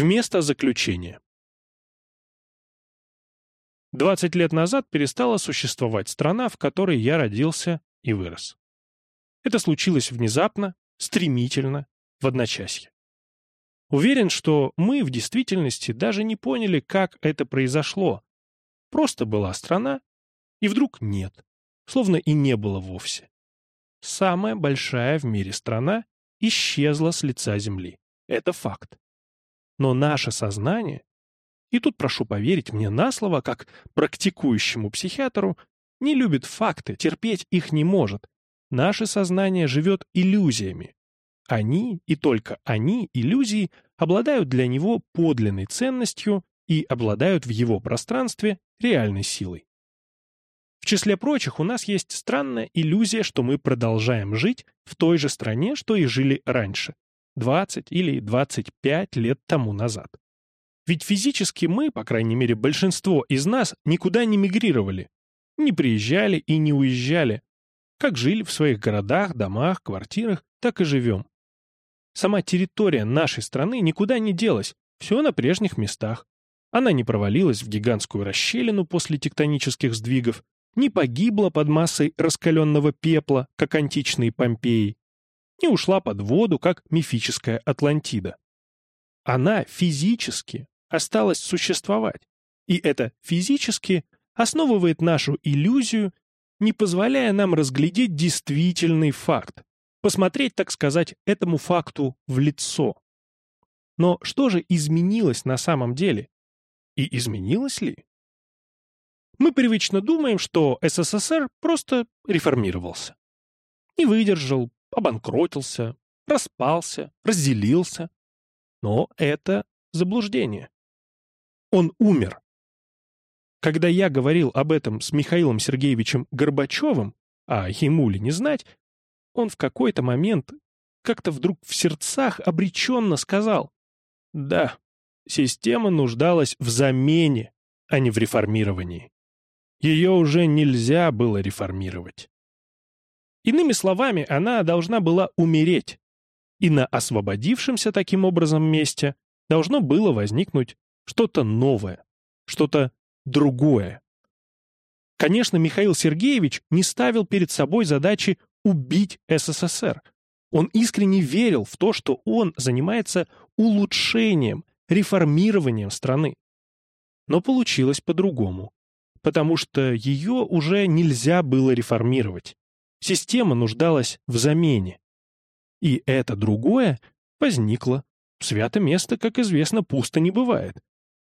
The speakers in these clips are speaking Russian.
Вместо заключения. 20 лет назад перестала существовать страна, в которой я родился и вырос. Это случилось внезапно, стремительно, в одночасье. Уверен, что мы в действительности даже не поняли, как это произошло. Просто была страна, и вдруг нет, словно и не было вовсе. Самая большая в мире страна исчезла с лица Земли. Это факт. Но наше сознание, и тут прошу поверить мне на слово, как практикующему психиатру, не любит факты, терпеть их не может. Наше сознание живет иллюзиями, они, и только они, иллюзии, обладают для него подлинной ценностью и обладают в его пространстве реальной силой. В числе прочих у нас есть странная иллюзия, что мы продолжаем жить в той же стране, что и жили раньше, 20 или 25 лет тому назад. Ведь физически мы, по крайней мере большинство из нас, никуда не мигрировали, не приезжали и не уезжали. Как жили в своих городах, домах, квартирах, так и живем. Сама территория нашей страны никуда не делась, все на прежних местах. Она не провалилась в гигантскую расщелину после тектонических сдвигов, не погибла под массой раскаленного пепла, как античные Помпеи, не ушла под воду, как мифическая Атлантида. Она физически осталась существовать, и это физически основывает нашу иллюзию, не позволяя нам разглядеть действительный факт, посмотреть, так сказать, этому факту в лицо. Но что же изменилось на самом деле? И изменилось ли? Мы привычно думаем, что СССР просто реформировался. Не выдержал, обанкротился, распался, разделился. Но это заблуждение. Он умер. Когда я говорил об этом с Михаилом Сергеевичем Горбачевым, а ему ли не знать, он в какой-то момент как-то вдруг в сердцах обреченно сказал «Да, система нуждалась в замене, а не в реформировании. Ее уже нельзя было реформировать». Иными словами, она должна была умереть, и на освободившемся таким образом месте должно было возникнуть что-то новое, что-то другое. Конечно, Михаил Сергеевич не ставил перед собой задачи убить СССР. Он искренне верил в то, что он занимается улучшением, реформированием страны. Но получилось по-другому, потому что ее уже нельзя было реформировать. Система нуждалась в замене. И это другое возникло. Свято место, как известно, пусто не бывает.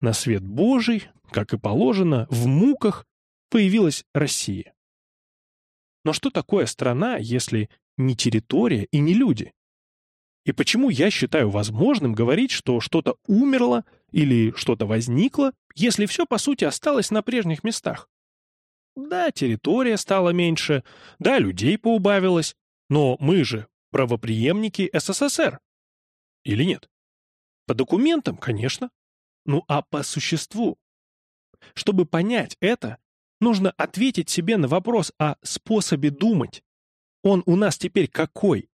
На свет Божий, как и положено, в муках появилась Россия. Но что такое страна, если не территория и не люди? И почему я считаю возможным говорить, что что-то умерло или что-то возникло, если все, по сути, осталось на прежних местах? Да, территория стала меньше, да, людей поубавилось, но мы же правоприемники СССР. Или нет? По документам, конечно. Ну а по существу? Чтобы понять это, Нужно ответить себе на вопрос о способе думать. Он у нас теперь какой?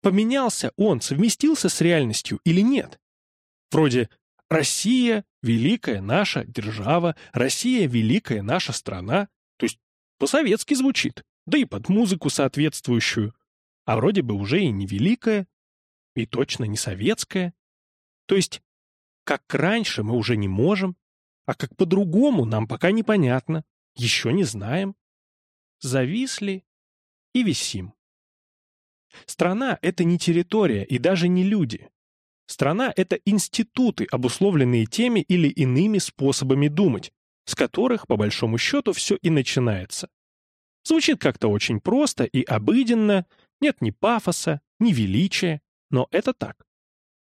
Поменялся он, совместился с реальностью или нет? Вроде «Россия — великая наша держава», «Россия — великая наша страна». То есть по-советски звучит, да и под музыку соответствующую. А вроде бы уже и не великая, и точно не советская. То есть, как раньше мы уже не можем, а как по-другому, нам пока непонятно. Еще не знаем. Зависли и висим. Страна — это не территория и даже не люди. Страна — это институты, обусловленные теми или иными способами думать, с которых, по большому счету, все и начинается. Звучит как-то очень просто и обыденно, нет ни пафоса, ни величия, но это так.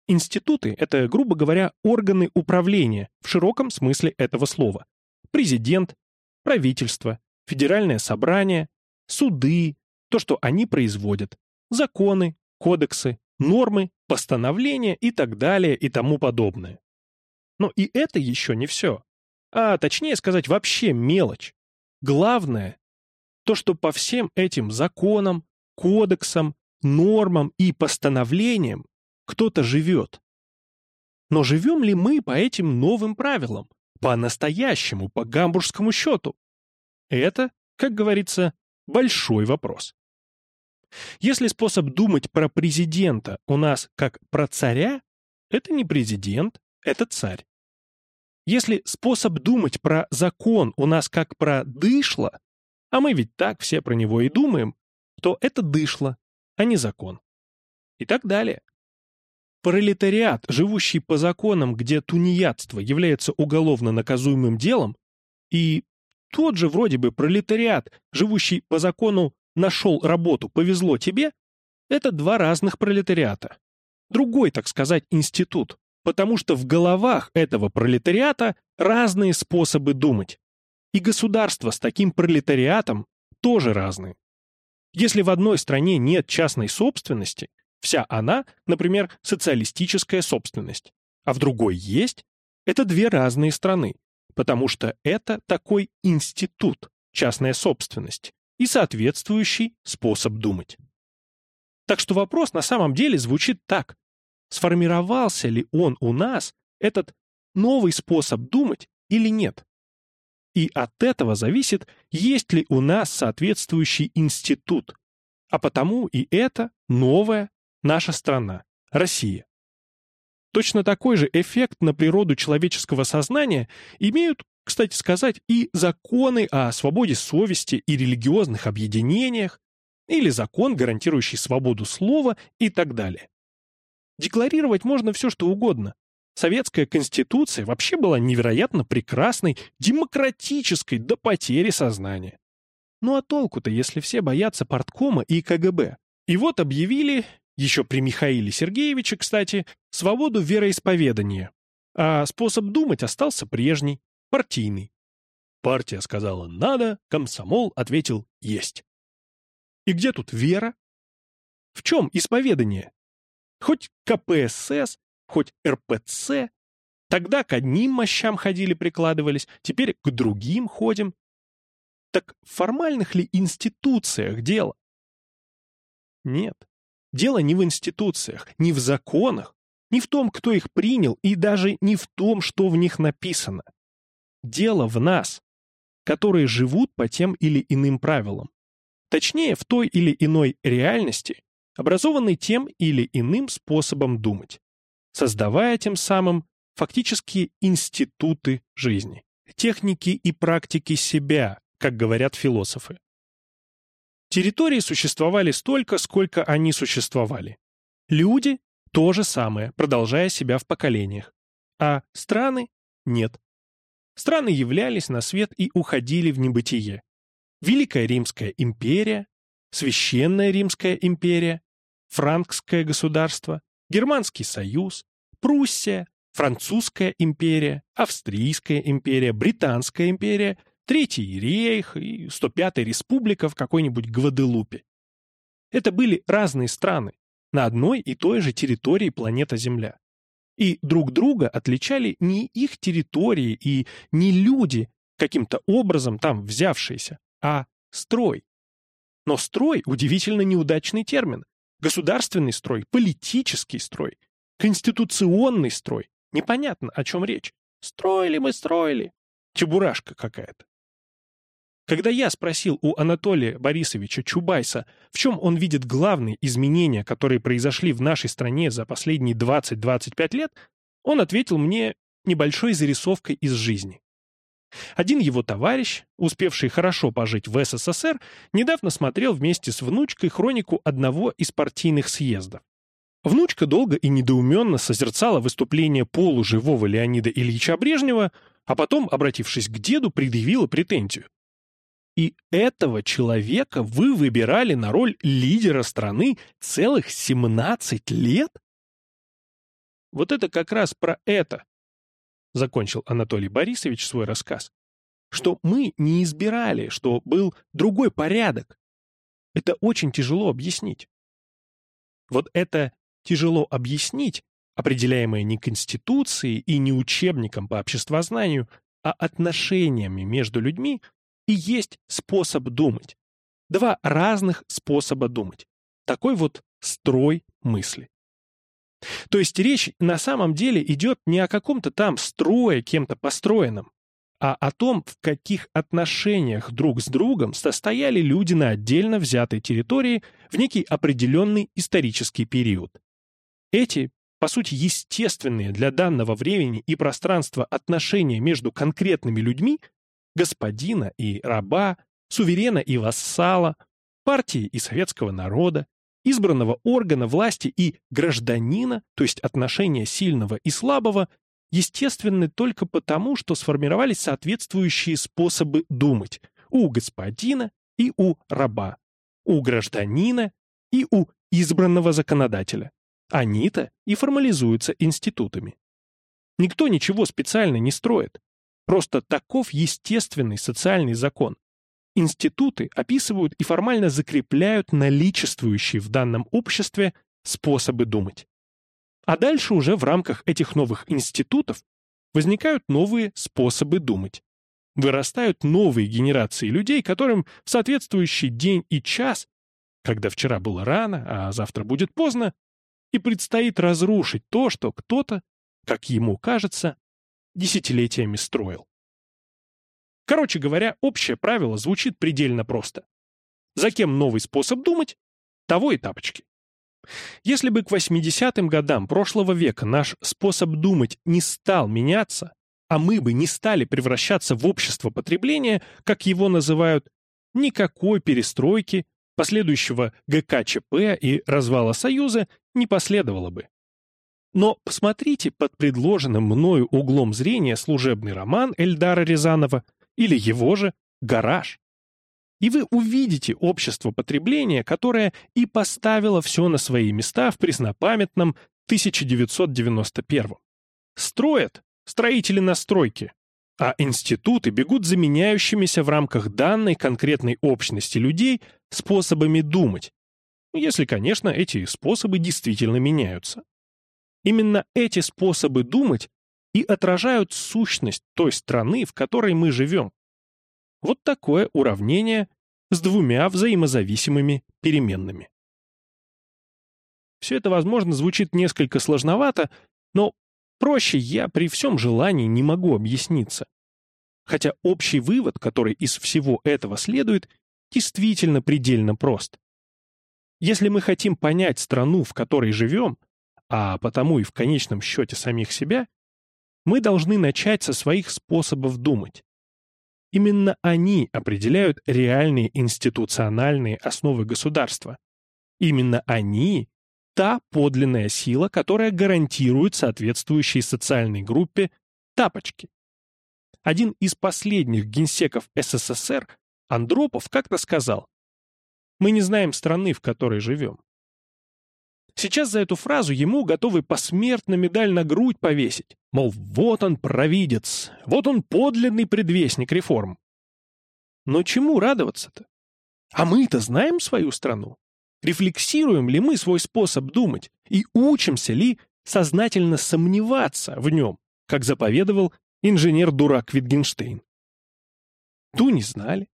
Институты — это, грубо говоря, органы управления в широком смысле этого слова. Президент, правительство, федеральное собрание, суды, то, что они производят, законы, кодексы, нормы, постановления и так далее и тому подобное. Но и это еще не все. А точнее сказать, вообще мелочь. Главное — то, что по всем этим законам, кодексам, нормам и постановлениям кто-то живет. Но живем ли мы по этим новым правилам? По-настоящему, по гамбургскому счету? Это, как говорится, большой вопрос. Если способ думать про президента у нас как про царя, это не президент, это царь. Если способ думать про закон у нас как про дышло, а мы ведь так все про него и думаем, то это дышло, а не закон. И так далее. Пролетариат, живущий по законам, где тунеядство является уголовно наказуемым делом, и тот же вроде бы пролетариат, живущий по закону «нашел работу, повезло тебе», это два разных пролетариата. Другой, так сказать, институт, потому что в головах этого пролетариата разные способы думать. И государства с таким пролетариатом тоже разные. Если в одной стране нет частной собственности, вся она, например, социалистическая собственность, а в другой есть, это две разные страны, потому что это такой институт, частная собственность, и соответствующий способ думать. Так что вопрос на самом деле звучит так. Сформировался ли он у нас, этот новый способ думать, или нет? И от этого зависит, есть ли у нас соответствующий институт. А потому и это новая наша страна, Россия. Точно такой же эффект на природу человеческого сознания имеют, кстати сказать, и законы о свободе совести и религиозных объединениях, или закон, гарантирующий свободу слова и так далее. Декларировать можно все, что угодно, Советская конституция вообще была невероятно прекрасной, демократической до потери сознания. Ну а толку-то, если все боятся парткома и КГБ? И вот объявили, еще при Михаиле Сергеевиче, кстати, свободу вероисповедания. А способ думать остался прежний, партийный. Партия сказала «надо», комсомол ответил «есть». И где тут вера? В чем исповедание? Хоть КПСС, хоть РПЦ. Тогда к одним мощам ходили, прикладывались, теперь к другим ходим. Так в формальных ли институциях дело? Нет. Дело не в институциях, не в законах, не в том, кто их принял, и даже не в том, что в них написано. Дело в нас, которые живут по тем или иным правилам. Точнее, в той или иной реальности, образованной тем или иным способом думать создавая тем самым фактически институты жизни, техники и практики себя, как говорят философы. Территории существовали столько, сколько они существовали. Люди – то же самое, продолжая себя в поколениях. А страны – нет. Страны являлись на свет и уходили в небытие. Великая Римская империя, Священная Римская империя, Франкское государство, Германский союз, Пруссия, Французская империя, Австрийская империя, Британская империя, Третий рейх и 105-я республика в какой-нибудь Гваделупе. Это были разные страны на одной и той же территории планеты Земля. И друг друга отличали не их территории и не люди, каким-то образом там взявшиеся, а строй. Но строй – удивительно неудачный термин. Государственный строй, политический строй, конституционный строй. Непонятно, о чем речь. Строили мы, строили. Чебурашка какая-то. Когда я спросил у Анатолия Борисовича Чубайса, в чем он видит главные изменения, которые произошли в нашей стране за последние 20-25 лет, он ответил мне небольшой зарисовкой из жизни. Один его товарищ, успевший хорошо пожить в СССР, недавно смотрел вместе с внучкой хронику одного из партийных съездов. Внучка долго и недоуменно созерцала выступление полуживого Леонида Ильича Брежнева, а потом, обратившись к деду, предъявила претензию. И этого человека вы выбирали на роль лидера страны целых 17 лет? Вот это как раз про это, закончил Анатолий Борисович свой рассказ, что мы не избирали, что был другой порядок. Это очень тяжело объяснить. Вот это тяжело объяснить, определяемое не Конституцией и не учебником по обществознанию, а отношениями между людьми, и есть способ думать. Два разных способа думать. Такой вот строй мысли. То есть речь на самом деле идет не о каком-то там строе, кем-то построенном, а о том, в каких отношениях друг с другом состояли люди на отдельно взятой территории в некий определенный исторический период. Эти, по сути, естественные для данного времени и пространства отношения между конкретными людьми, господина и раба, суверена и вассала, партии и советского народа, избранного органа власти и гражданина, то есть отношения сильного и слабого, естественны только потому, что сформировались соответствующие способы думать у господина и у раба, у гражданина и у избранного законодателя. Они-то и формализуются институтами. Никто ничего специально не строит. Просто таков естественный социальный закон. Институты описывают и формально закрепляют наличествующие в данном обществе способы думать. А дальше уже в рамках этих новых институтов возникают новые способы думать. Вырастают новые генерации людей, которым в соответствующий день и час, когда вчера было рано, а завтра будет поздно, и предстоит разрушить то, что кто-то, как ему кажется, десятилетиями строил. Короче говоря, общее правило звучит предельно просто. За кем новый способ думать, того и тапочки. Если бы к 80-м годам прошлого века наш способ думать не стал меняться, а мы бы не стали превращаться в общество потребления, как его называют, никакой перестройки, последующего ГКЧП и развала Союза не последовало бы. Но посмотрите под предложенным мною углом зрения служебный роман Эльдара Рязанова или его же гараж. И вы увидите общество потребления, которое и поставило все на свои места в преснопамятном 1991 Строят строители на стройке, а институты бегут заменяющимися в рамках данной конкретной общности людей способами думать, если, конечно, эти способы действительно меняются. Именно эти способы думать и отражают сущность той страны, в которой мы живем. Вот такое уравнение с двумя взаимозависимыми переменными. Все это, возможно, звучит несколько сложновато, но проще я при всем желании не могу объясниться. Хотя общий вывод, который из всего этого следует, действительно предельно прост. Если мы хотим понять страну, в которой живем, а потому и в конечном счете самих себя, мы должны начать со своих способов думать. Именно они определяют реальные институциональные основы государства. Именно они – та подлинная сила, которая гарантирует соответствующей социальной группе тапочки. Один из последних генсеков СССР, Андропов, как-то сказал, «Мы не знаем страны, в которой живем. Сейчас за эту фразу ему готовы посмертно медаль на грудь повесить. Мол, вот он провидец, вот он подлинный предвестник реформ. Но чему радоваться-то? А мы-то знаем свою страну. Рефлексируем ли мы свой способ думать и учимся ли сознательно сомневаться в нем, как заповедовал инженер-дурак Витгенштейн? Ту не знали.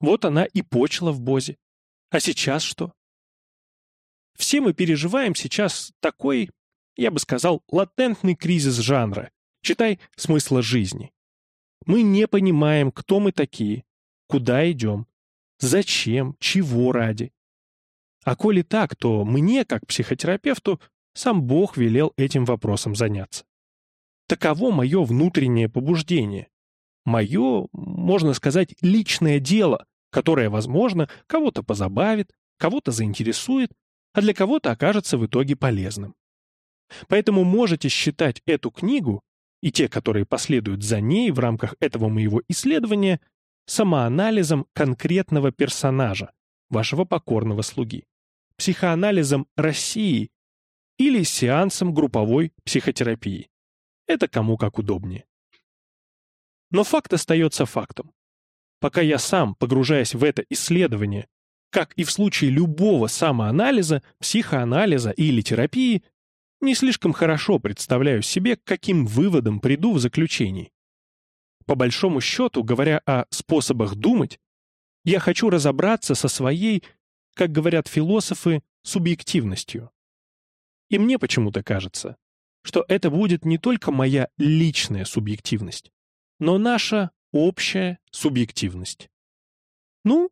Вот она и почла в Бозе. А сейчас что? Все мы переживаем сейчас такой, я бы сказал, латентный кризис жанра, читай смысла жизни. Мы не понимаем, кто мы такие, куда идем, зачем, чего ради. А коли так, то мне, как психотерапевту, сам Бог велел этим вопросом заняться. Таково мое внутреннее побуждение. Мое, можно сказать, личное дело, которое, возможно, кого-то позабавит, кого-то заинтересует, а для кого-то окажется в итоге полезным. Поэтому можете считать эту книгу и те, которые последуют за ней в рамках этого моего исследования, самоанализом конкретного персонажа, вашего покорного слуги, психоанализом России или сеансом групповой психотерапии. Это кому как удобнее. Но факт остается фактом. Пока я сам, погружаясь в это исследование, как и в случае любого самоанализа, психоанализа или терапии, не слишком хорошо представляю себе, к каким выводам приду в заключении. По большому счету, говоря о способах думать, я хочу разобраться со своей, как говорят философы, субъективностью. И мне почему-то кажется, что это будет не только моя личная субъективность, но наша общая субъективность. Ну,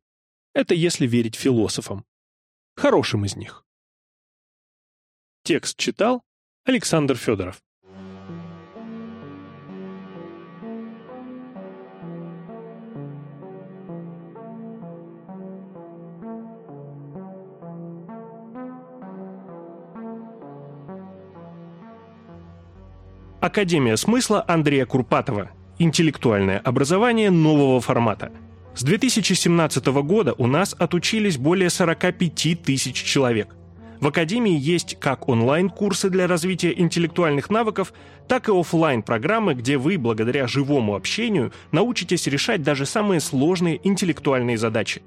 это если верить философам. Хорошим из них. Текст читал Александр Федоров. Академия смысла Андрея Курпатова. Интеллектуальное образование нового формата. С 2017 года у нас отучились более 45 тысяч человек. В Академии есть как онлайн-курсы для развития интеллектуальных навыков, так и офлайн программы где вы, благодаря живому общению, научитесь решать даже самые сложные интеллектуальные задачи.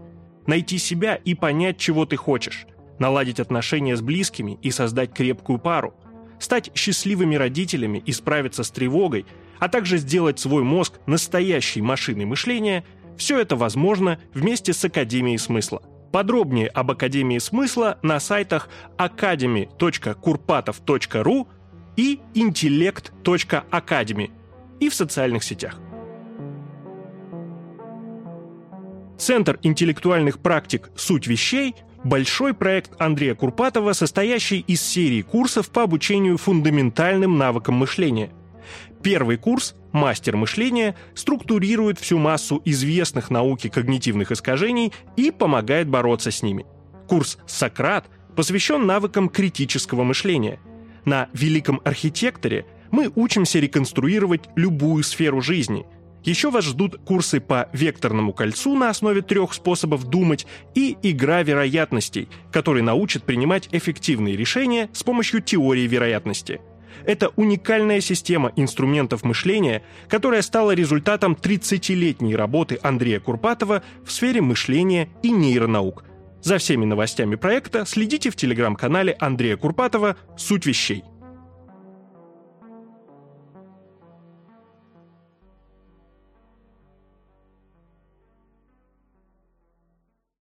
Найти себя и понять, чего ты хочешь. Наладить отношения с близкими и создать крепкую пару – стать счастливыми родителями и справиться с тревогой, а также сделать свой мозг настоящей машиной мышления, все это возможно вместе с Академией смысла. Подробнее об Академии смысла на сайтах academy.kurpatov.ru и intellect.academy и в социальных сетях. Центр интеллектуальных практик «Суть вещей» большой проект Андрея Курпатова, состоящий из серии курсов по обучению фундаментальным навыкам мышления. Первый курс «Мастер мышления» структурирует всю массу известных науки когнитивных искажений и помогает бороться с ними. Курс «Сократ» посвящен навыкам критического мышления. На «Великом архитекторе» мы учимся реконструировать любую сферу жизни – еще вас ждут курсы по векторному кольцу на основе трех способов думать и игра вероятностей, который научит принимать эффективные решения с помощью теории вероятности. Это уникальная система инструментов мышления, которая стала результатом 30-летней работы Андрея Курпатова в сфере мышления и нейронаук. За всеми новостями проекта следите в телеграм-канале Андрея Курпатова «Суть вещей».